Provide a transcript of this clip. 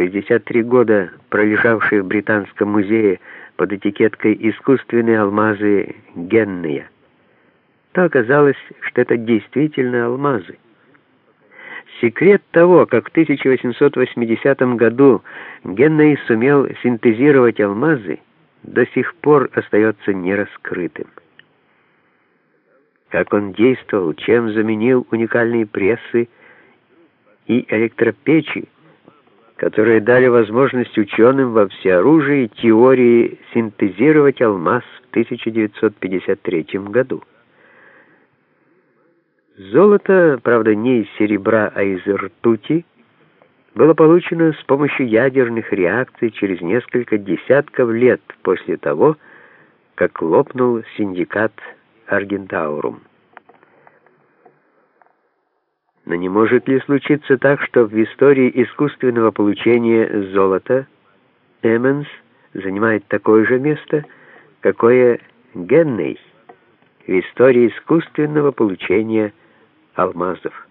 63 года пролежавшие в Британском музее под этикеткой «Искусственные алмазы Генния», то оказалось, что это действительно алмазы. Секрет того, как в 1880 году Генней сумел синтезировать алмазы, до сих пор остается нераскрытым. Как он действовал, чем заменил уникальные прессы и электропечи, которые дали возможность ученым во всеоружии теории синтезировать алмаз в 1953 году. Золото, правда, не из серебра, а из ртути, было получено с помощью ядерных реакций через несколько десятков лет после того, как лопнул синдикат Аргентаурум. Но не может ли случиться так, что в истории искусственного получения золота Эмменс занимает такое же место, какое Генней в истории искусственного получения алмазов?